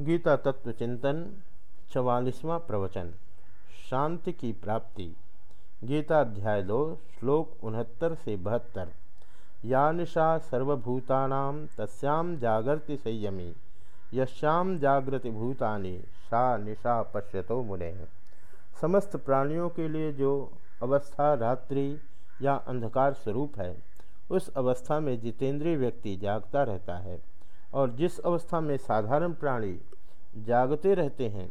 गीता तत्व चिंतन, चवालीसवां प्रवचन, शांति की प्राप्ति गीता अध्याय दो, श्लोक उनहत्तर से बहत्तर। या निशा सर्वभूतानाम तस्याम जागृति संयमी यश्याम जागृति भूतानि, सा निशा पश्यतो मुने। समस्त प्राणियों के लिए जो अवस्था रात्रि या अंधकार स्वरूप है, उस अवस्था में जितेंद्रीय व्यक्ति जागता रहता है। और जिस अवस्था में साधारण प्राणी जागते रहते हैं,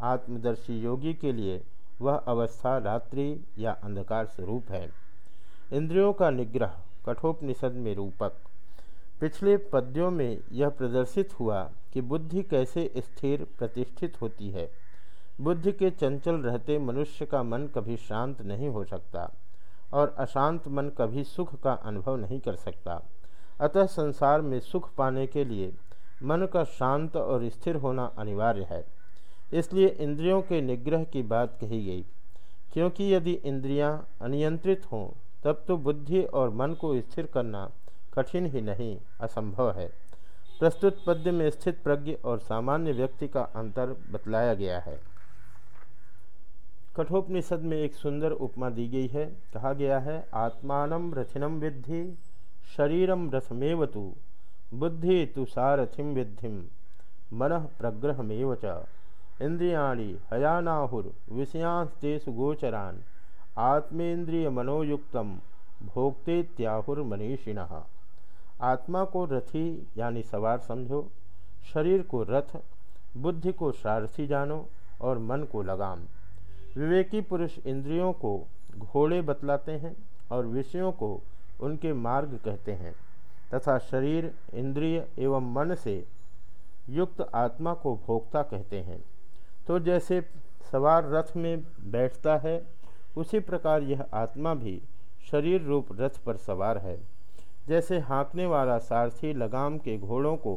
आत्मदर्शी योगी के लिए वह अवस्था रात्रि या अंधकार स्वरूप है। इंद्रियों का निग्रह कठोपनिषद में रूपक। पिछले पद्यों में यह प्रदर्शित हुआ कि बुद्धि कैसे स्थिर प्रतिष्ठित होती है। बुद्धि के चंचल रहते मनुष्य का मन कभी शांत नहीं हो सकता और अशांत मन कभी सुख का अनुभव नहीं कर सकता। अतः संसार में सुख पाने के लिए मन का शांत और स्थिर होना अनिवार्य है। इसलिए इंद्रियों के निग्रह की बात कही गई, क्योंकि यदि इंद्रियाँ अनियंत्रित हों, तब तो बुद्धि और मन को स्थिर करना कठिन ही नहीं, असंभव है। प्रस्तुत पद्य में स्थित प्रज्ञ और सामान्य व्यक्ति का अंतर बतलाया गया है। कठोपनिषद में एक सुंदर उपमा दी गई है। कहा गया है, आत्मान रथिनम विद्धि शरीरम रथमेव तो बुद्धि तु सारथिम विद्धि, मन प्रग्रहमेव च। इंद्रियाणी हयानाहुर विषयांस्तेषु आत्मेन्द्रिय मनोयुक्त भोक्ते आत्मा को रथी यानी सवार समझो, शरीर को रथ, बुद्धि को सारथी जानो और मन को लगाम। विवेकी पुरुष इंद्रियों को घोड़े बतलाते हैं और विषयों को उनके मार्ग कहते हैं, तथा शरीर, इंद्रिय एवं मन से युक्त आत्मा को भोक्ता कहते हैं। तो जैसे सवार रथ में बैठता है, उसी प्रकार यह आत्मा भी शरीर रूप रथ पर सवार है। जैसे हाँकने वाला सारथी लगाम के घोड़ों को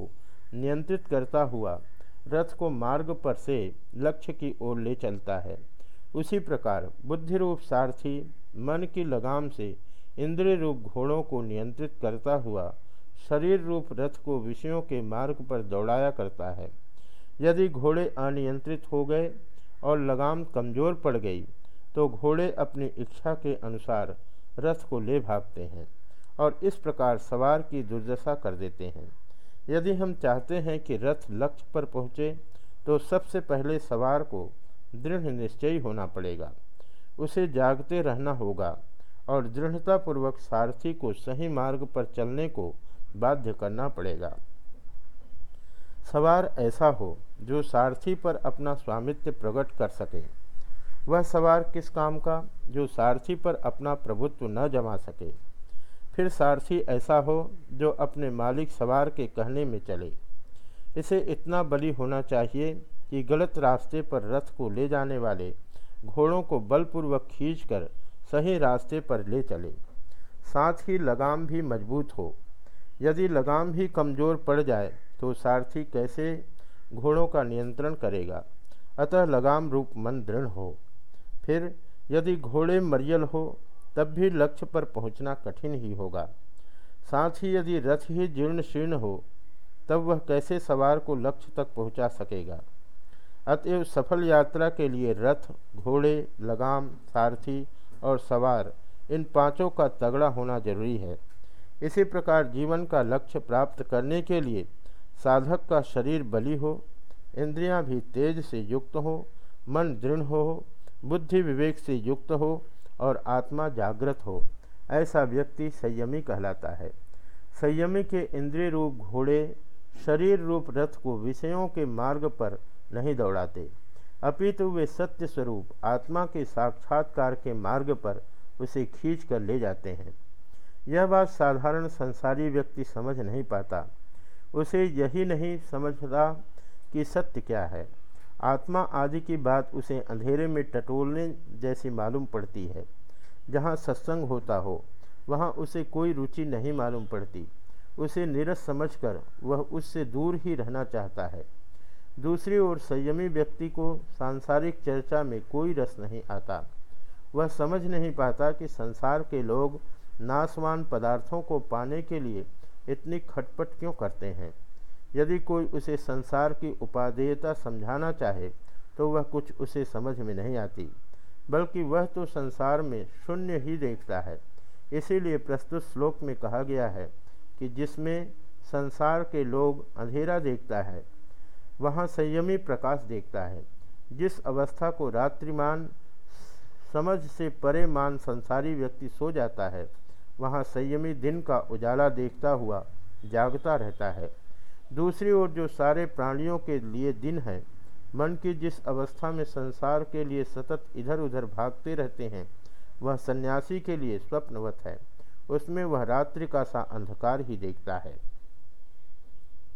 नियंत्रित करता हुआ रथ को मार्ग पर से लक्ष्य की ओर ले चलता है, उसी प्रकार बुद्धि रूप सारथी मन की लगाम से इंद्रिय रूप घोड़ों को नियंत्रित करता हुआ शरीर रूप रथ को विषयों के मार्ग पर दौड़ाया करता है। यदि घोड़े अनियंत्रित हो गए और लगाम कमज़ोर पड़ गई तो घोड़े अपनी इच्छा के अनुसार रथ को ले भागते हैं और इस प्रकार सवार की दुर्दशा कर देते हैं। यदि हम चाहते हैं कि रथ लक्ष्य पर पहुँचे तो सबसे पहले सवार को दृढ़ निश्चयी होना पड़ेगा। उसे जागते रहना होगा। और दृढ़तापूर्वक सारथी को सही मार्ग पर चलने को बाध्य करना पड़ेगा। सवार ऐसा हो जो सारथी पर अपना स्वामित्व प्रकट कर सके। वह सवार किस काम का? जो सारथी पर अपना प्रभुत्व न जमा सके। फिर सारथी ऐसा हो जो अपने मालिक सवार के कहने में चले। इसे इतना बली होना चाहिए कि गलत रास्ते पर रथ को ले जाने वाले घोड़ों को बलपूर्वक खींचकर सही रास्ते पर ले चले। साथ ही लगाम भी मज़बूत हो। यदि लगाम भी कमज़ोर पड़ जाए तो सारथी कैसे घोड़ों का नियंत्रण करेगा? अतः लगाम रूप मन दृढ़ हो। फिर यदि घोड़े मरियल हो, तब भी लक्ष्य पर पहुँचना कठिन ही होगा। साथ ही यदि रथ ही जीर्ण शीर्ण हो, तब वह कैसे सवार को लक्ष्य तक पहुँचा सकेगा? अतएव सफल यात्रा के लिए रथ, घोड़े, लगाम, सारथी और सवार। इन पाँचों का तगड़ा होना ज़रूरी है। इसी प्रकार जीवन का लक्ष्य प्राप्त करने के लिए साधक का शरीर बली हो, इंद्रियाँ भी तेज से युक्त हो, मन दृढ़ हो, बुद्धि विवेक से युक्त हो और आत्मा जागृत हो, ऐसा व्यक्ति संयमी कहलाता है। संयमी के इंद्रिय रूप घोड़े, शरीर रूप रथ को विषयों के मार्ग पर नहीं दौड़ाते। अपितु वे सत्य स्वरूप, आत्मा के साक्षात्कार के मार्ग पर उसे खींच कर ले जाते हैं। यह बात साधारण संसारी व्यक्ति समझ नहीं पाता। उसे यही नहीं समझता कि सत्य क्या है। आत्मा आदि की बात उसे अंधेरे में टटोलने जैसी मालूम पड़ती है। जहाँ सत्संग होता हो, वहाँ उसे कोई रुचि नहीं मालूम पड़ती। उसे निरस समझकर वह उससे दूर ही रहना चाहता है। दूसरी ओर संयमी व्यक्ति को सांसारिक चर्चा में कोई रस नहीं आता। वह समझ नहीं पाता कि संसार के लोग नासवान पदार्थों को पाने के लिए इतनी खटपट क्यों करते हैं। यदि कोई उसे संसार की उपादेयता समझाना चाहे तो वह कुछ उसे समझ में नहीं आती, बल्कि वह तो संसार में शून्य ही देखता है। इसीलिए प्रस्तुत श्लोक में कहा गया है कि जिसमें संसार के लोग अंधेरा देखता है वहाँ संयमी प्रकाश देखता है। जिस अवस्था को रात्रिमान समझ से परे मान संसारी व्यक्ति सो जाता है, वहाँ संयमी दिन का उजाला देखता हुआ जागता रहता है। दूसरी ओर जो सारे प्राणियों के लिए दिन है, मन की जिस अवस्था में संसार के लिए सतत इधर उधर भागते रहते हैं, वह सन्यासी के लिए स्वप्नवत है। उसमें वह रात्रि का सा अंधकार ही देखता है।